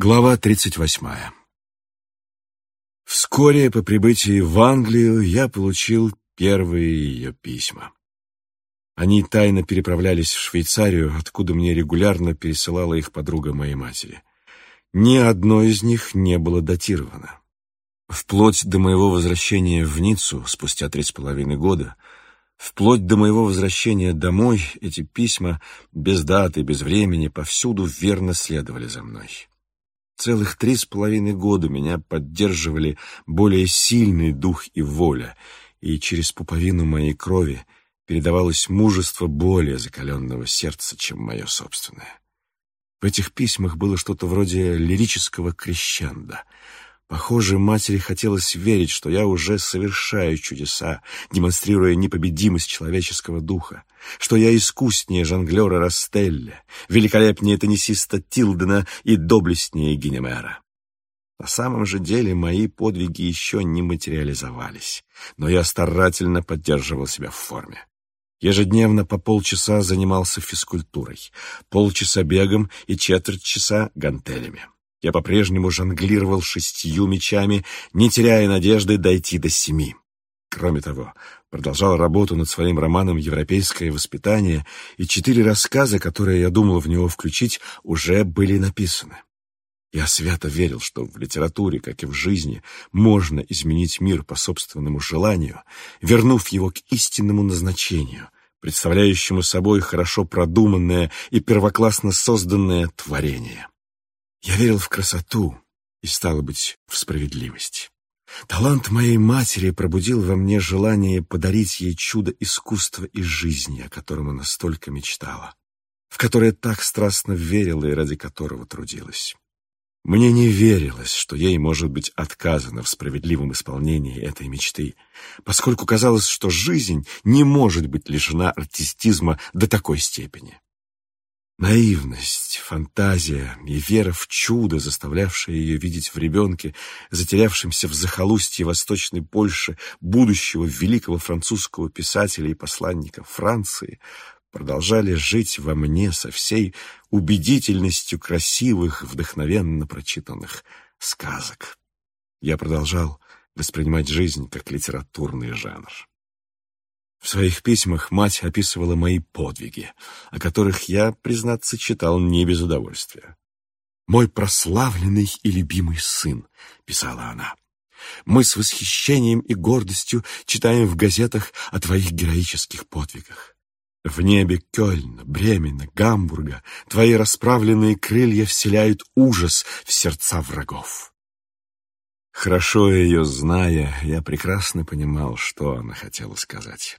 Глава 38. Вскоре по прибытии в Англию я получил первые ее письма. Они тайно переправлялись в Швейцарию, откуда мне регулярно пересылала их подруга моей матери. Ни одно из них не было датировано. Вплоть до моего возвращения в Ниццу спустя три с половиной года, вплоть до моего возвращения домой, эти письма без даты, без времени повсюду верно следовали за мной. Целых три с половиной года меня поддерживали более сильный дух и воля, и через пуповину моей крови передавалось мужество более закаленного сердца, чем мое собственное. В этих письмах было что-то вроде лирического крещенда — Похоже, матери хотелось верить, что я уже совершаю чудеса, демонстрируя непобедимость человеческого духа, что я искуснее жонглера Растелля, великолепнее теннисиста Тилдена и доблестнее Гинемера. На самом же деле мои подвиги еще не материализовались, но я старательно поддерживал себя в форме. Ежедневно по полчаса занимался физкультурой, полчаса бегом и четверть часа гантелями. Я по-прежнему жонглировал шестью мечами, не теряя надежды дойти до семи. Кроме того, продолжал работу над своим романом «Европейское воспитание», и четыре рассказа, которые я думал в него включить, уже были написаны. Я свято верил, что в литературе, как и в жизни, можно изменить мир по собственному желанию, вернув его к истинному назначению, представляющему собой хорошо продуманное и первоклассно созданное творение. Я верил в красоту и, стало быть, в справедливость. Талант моей матери пробудил во мне желание подарить ей чудо искусства и жизни, о котором она столько мечтала, в которое так страстно верила и ради которого трудилась. Мне не верилось, что ей может быть отказано в справедливом исполнении этой мечты, поскольку казалось, что жизнь не может быть лишена артистизма до такой степени. Наивность, фантазия и вера в чудо, заставлявшая ее видеть в ребенке, затерявшемся в захолустье Восточной Польши, будущего великого французского писателя и посланника Франции, продолжали жить во мне со всей убедительностью красивых, вдохновенно прочитанных сказок. Я продолжал воспринимать жизнь как литературный жанр. В своих письмах мать описывала мои подвиги, о которых я, признаться, читал не без удовольствия. «Мой прославленный и любимый сын», — писала она, — «мы с восхищением и гордостью читаем в газетах о твоих героических подвигах. В небе Кёльна, Бремена, Гамбурга твои расправленные крылья вселяют ужас в сердца врагов». Хорошо ее зная, я прекрасно понимал, что она хотела сказать.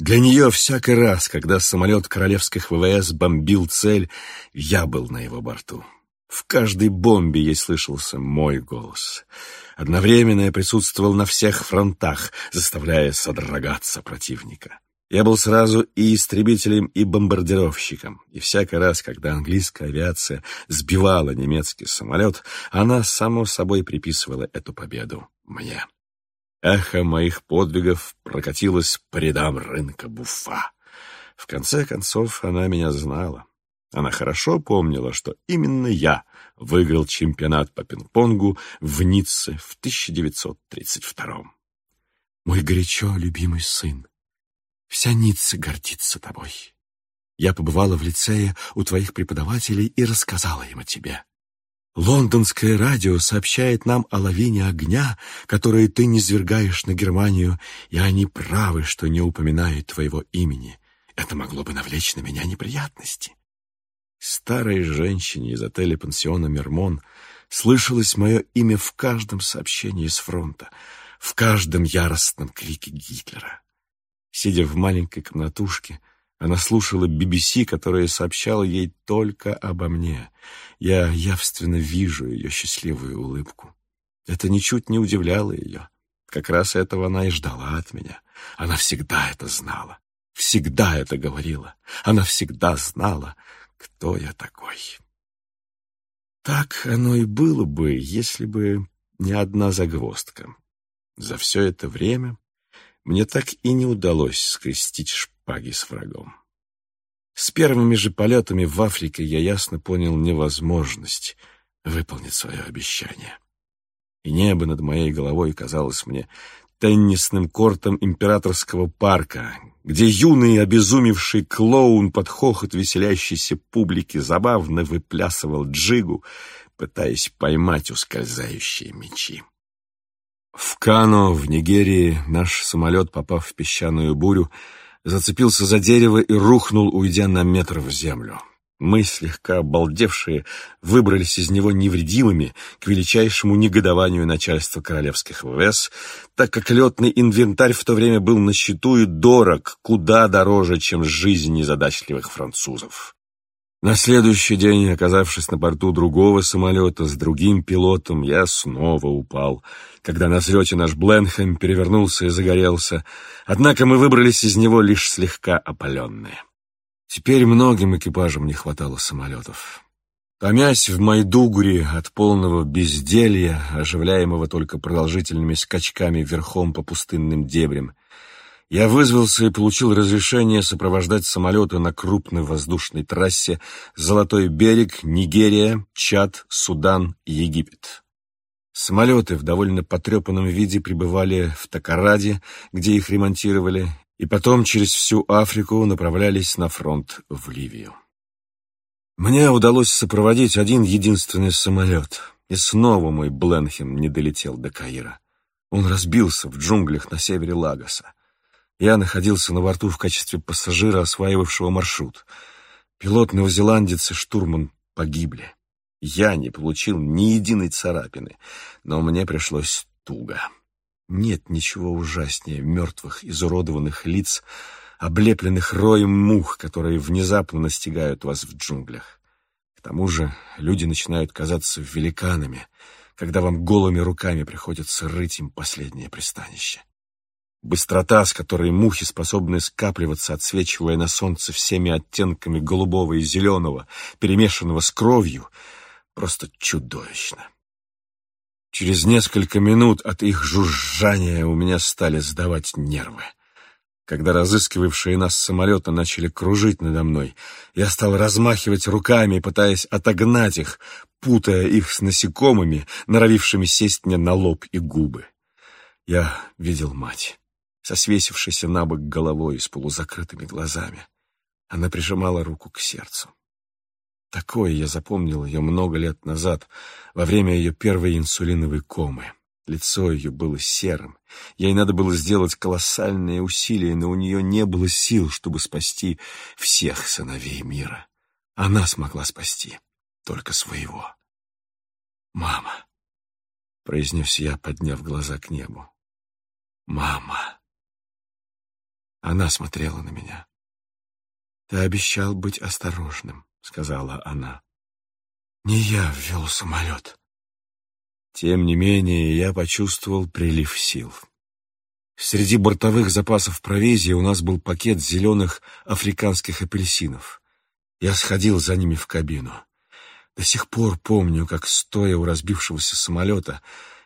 Для нее всякий раз, когда самолет королевских ВВС бомбил цель, я был на его борту. В каждой бомбе ей слышался мой голос. Одновременно я присутствовал на всех фронтах, заставляя содрогаться противника. Я был сразу и истребителем, и бомбардировщиком, и всякий раз, когда английская авиация сбивала немецкий самолет, она, само собой, приписывала эту победу мне. Эхо моих подвигов прокатилось по рядам рынка Буфа. В конце концов, она меня знала. Она хорошо помнила, что именно я выиграл чемпионат по пинг-понгу в Ницце в 1932 Мой горячо любимый сын, вся Ницца гордится тобой. Я побывала в лицее у твоих преподавателей и рассказала им о тебе. Лондонское радио сообщает нам о лавине огня, которую ты не свергаешь на Германию, и они правы, что не упоминают твоего имени. Это могло бы навлечь на меня неприятности. Старой женщине из отеля пансиона «Мермон» слышалось мое имя в каждом сообщении с фронта, в каждом яростном крике Гитлера. Сидя в маленькой комнатушке, она слушала BBC, которая сообщала ей только обо мне. Я явственно вижу ее счастливую улыбку. Это ничуть не удивляло ее. Как раз этого она и ждала от меня. Она всегда это знала, всегда это говорила. Она всегда знала, кто я такой. Так оно и было бы, если бы не одна загвоздка. За все это время мне так и не удалось скрестить шпаги с врагом. С первыми же полетами в Африке я ясно понял невозможность выполнит свое обещание. И небо над моей головой казалось мне теннисным кортом императорского парка, где юный обезумевший клоун под хохот веселящейся публики забавно выплясывал джигу, пытаясь поймать ускользающие мечи. В Кано, в Нигерии, наш самолет, попав в песчаную бурю, зацепился за дерево и рухнул, уйдя на метр в землю. Мы, слегка обалдевшие, выбрались из него невредимыми к величайшему негодованию начальства королевских ВВС, так как летный инвентарь в то время был на счету и дорог, куда дороже, чем жизнь незадачливых французов. На следующий день, оказавшись на борту другого самолета с другим пилотом, я снова упал, когда на взлете наш Бленхэм перевернулся и загорелся, однако мы выбрались из него лишь слегка опаленные. Теперь многим экипажам не хватало самолетов. Томясь в Майдугуре от полного безделья, оживляемого только продолжительными скачками верхом по пустынным дебрям, я вызвался и получил разрешение сопровождать самолеты на крупной воздушной трассе Золотой берег, Нигерия, Чад, Судан Египет. Самолеты в довольно потрепанном виде прибывали в Такараде, где их ремонтировали, и потом через всю Африку направлялись на фронт в Ливию. Мне удалось сопроводить один единственный самолет, и снова мой Бленхем не долетел до Каира. Он разбился в джунглях на севере Лагоса. Я находился на борту в качестве пассажира, осваивавшего маршрут. Пилот новозеландец и штурман погибли. Я не получил ни единой царапины, но мне пришлось туго. Нет ничего ужаснее мертвых, изуродованных лиц, облепленных роем мух, которые внезапно настигают вас в джунглях. К тому же люди начинают казаться великанами, когда вам голыми руками приходится рыть им последнее пристанище. Быстрота, с которой мухи способны скапливаться, отсвечивая на солнце всеми оттенками голубого и зеленого, перемешанного с кровью, просто чудовищно. Через несколько минут от их жужжания у меня стали сдавать нервы. Когда разыскивавшие нас самолеты начали кружить надо мной, я стал размахивать руками, пытаясь отогнать их, путая их с насекомыми, норовившими сесть мне на лоб и губы. Я видел мать со свесившейся на бок головой и с полузакрытыми глазами. Она прижимала руку к сердцу. Такое я запомнил ее много лет назад, во время ее первой инсулиновой комы. Лицо ее было серым. Ей надо было сделать колоссальные усилия, но у нее не было сил, чтобы спасти всех сыновей мира. Она смогла спасти только своего. «Мама», — произнес я, подняв глаза к небу. «Мама». Она смотрела на меня. «Ты обещал быть осторожным», — сказала она. «Не я ввел самолет». Тем не менее, я почувствовал прилив сил. Среди бортовых запасов провизии у нас был пакет зеленых африканских апельсинов. Я сходил за ними в кабину. До сих пор помню, как, стоя у разбившегося самолета,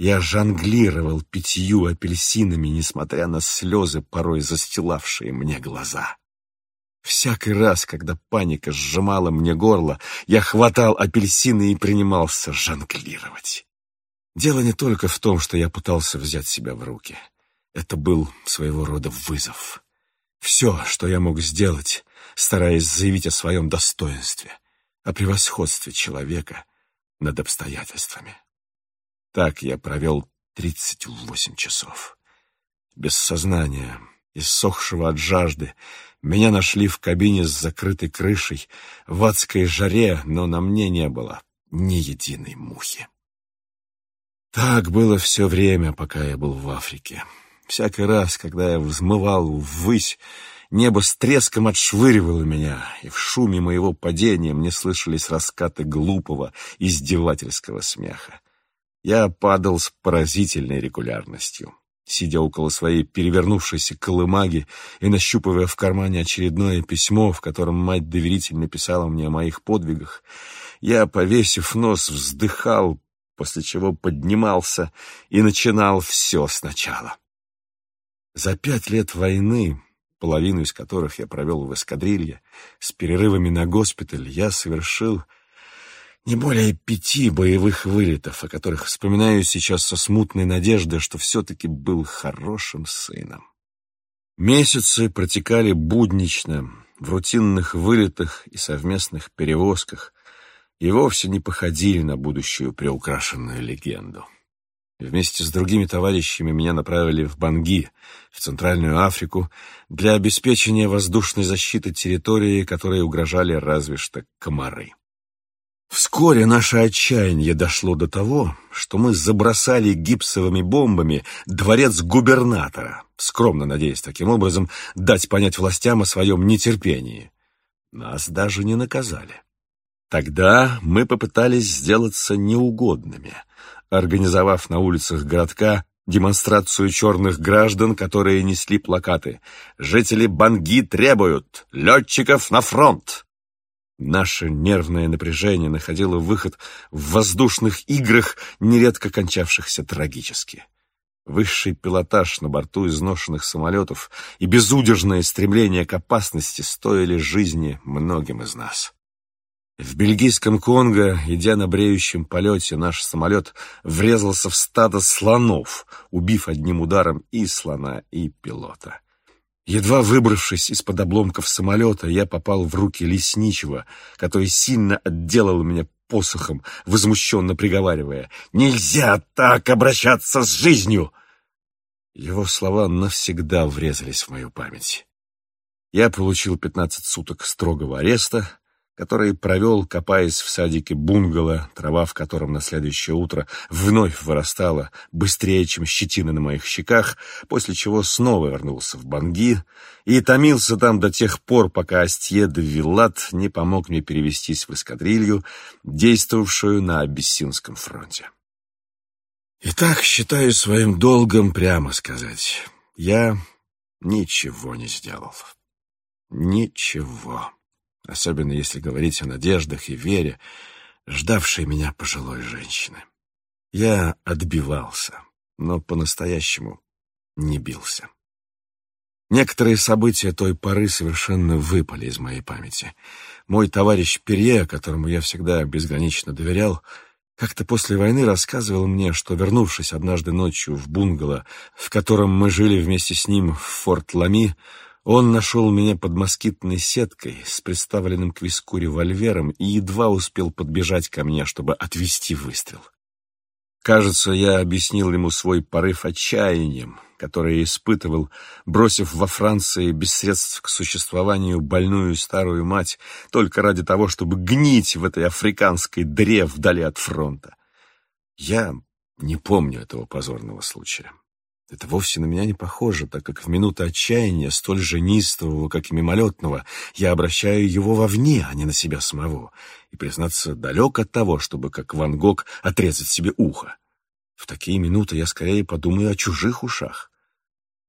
я жонглировал пятью апельсинами, несмотря на слезы, порой застилавшие мне глаза. Всякий раз, когда паника сжимала мне горло, я хватал апельсины и принимался жонглировать. Дело не только в том, что я пытался взять себя в руки. Это был своего рода вызов. Все, что я мог сделать, стараясь заявить о своем достоинстве, о превосходстве человека над обстоятельствами. Так я провел 38 часов. Без сознания, иссохшего от жажды, меня нашли в кабине с закрытой крышей, в адской жаре, но на мне не было ни единой мухи. Так было все время, пока я был в Африке. Всякий раз, когда я взмывал ввысь, небо с треском отшвыривало меня, и в шуме моего падения мне слышались раскаты глупого, издевательского смеха. Я падал с поразительной регулярностью. Сидя около своей перевернувшейся колымаги и нащупывая в кармане очередное письмо, в котором мать доверительно писала мне о моих подвигах, я, повесив нос, вздыхал, после чего поднимался и начинал все сначала. За пять лет войны, половину из которых я провел в эскадрилье, с перерывами на госпиталь, я совершил Не более пяти боевых вылетов, о которых вспоминаю сейчас со смутной надеждой, что все-таки был хорошим сыном. Месяцы протекали буднично, в рутинных вылетах и совместных перевозках, и вовсе не походили на будущую приукрашенную легенду. Вместе с другими товарищами меня направили в Банги, в Центральную Африку, для обеспечения воздушной защиты территории, которой угрожали разве что комары. Вскоре наше отчаяние дошло до того, что мы забросали гипсовыми бомбами дворец губернатора, скромно надеясь таким образом дать понять властям о своем нетерпении. Нас даже не наказали. Тогда мы попытались сделаться неугодными, организовав на улицах городка демонстрацию черных граждан, которые несли плакаты «Жители Банги требуют! Летчиков на фронт!» Наше нервное напряжение находило выход в воздушных играх, нередко кончавшихся трагически. Высший пилотаж на борту изношенных самолетов и безудержное стремление к опасности стоили жизни многим из нас. В бельгийском Конго, идя на бреющем полете, наш самолет врезался в стадо слонов, убив одним ударом и слона, и пилота. Едва выбравшись из-под обломков самолета, я попал в руки лесничего, который сильно отделал меня посохом, возмущенно приговаривая «Нельзя так обращаться с жизнью!» Его слова навсегда врезались в мою память. Я получил пятнадцать суток строгого ареста, который провел, копаясь в садике бунгало, трава в котором на следующее утро вновь вырастала быстрее, чем щетина на моих щеках, после чего снова вернулся в Банги и томился там до тех пор, пока Астье де Виллат не помог мне перевестись в эскадрилью, действовавшую на Абиссинском фронте. Итак, считаю своим долгом прямо сказать, я ничего не сделал. Ничего особенно если говорить о надеждах и вере, ждавшей меня пожилой женщины. Я отбивался, но по-настоящему не бился. Некоторые события той поры совершенно выпали из моей памяти. Мой товарищ Перье, которому я всегда безгранично доверял, как-то после войны рассказывал мне, что, вернувшись однажды ночью в бунгало, в котором мы жили вместе с ним в Форт Лами, он нашел меня под москитной сеткой с приставленным к виску револьвером и едва успел подбежать ко мне, чтобы отвести выстрел. Кажется, я объяснил ему свой порыв отчаянием, который испытывал, бросив во Франции без средств к существованию больную старую мать только ради того, чтобы гнить в этой африканской дре вдали от фронта. Я не помню этого позорного случая. Это вовсе на меня не похоже, так как в минуты отчаяния, столь же неистового, как и мимолетного, я обращаю его вовне, а не на себя самого, и, признаться, далек от того, чтобы, как Ван Гог, отрезать себе ухо. В такие минуты я скорее подумаю о чужих ушах.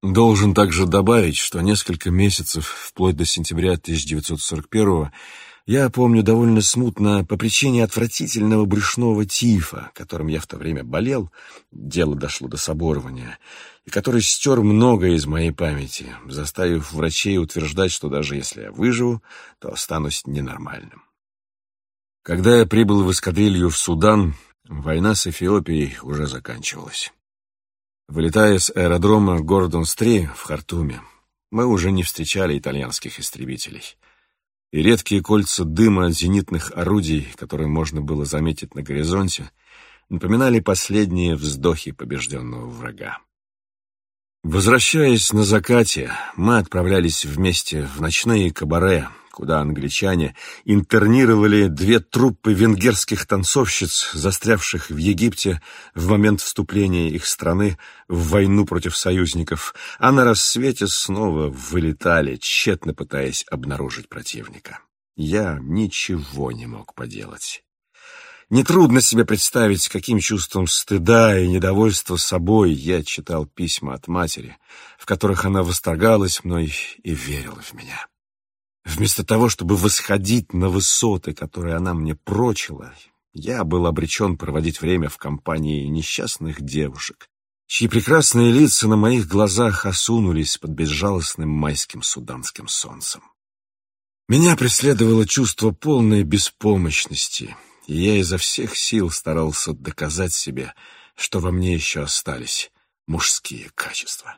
Должен также добавить, что несколько месяцев, вплоть до сентября 1941 я помню довольно смутно по причине отвратительного брюшного тифа, которым я в то время болел, дело дошло до соборования, и который стер многое из моей памяти, заставив врачей утверждать, что даже если я выживу, то останусь ненормальным. Когда я прибыл в эскадрилью в Судан, война с Эфиопией уже заканчивалась. Вылетая с аэродрома Гордон-Стри в Хартуме, мы уже не встречали итальянских истребителей — и редкие кольца дыма зенитных орудий, которые можно было заметить на горизонте, напоминали последние вздохи побежденного врага. Возвращаясь на закате, мы отправлялись вместе в ночные кабаре, куда англичане интернировали две труппы венгерских танцовщиц, застрявших в Египте в момент вступления их страны в войну против союзников, а на рассвете снова вылетали, тщетно пытаясь обнаружить противника. Я ничего не мог поделать. Нетрудно себе представить, каким чувством стыда и недовольства собой я читал письма от матери, в которых она восторгалась мной и верила в меня. Вместо того, чтобы восходить на высоты, которые она мне прочила, я был обречен проводить время в компании несчастных девушек, чьи прекрасные лица на моих глазах осунулись под безжалостным майским суданским солнцем. Меня преследовало чувство полной беспомощности, и я изо всех сил старался доказать себе, что во мне еще остались мужские качества.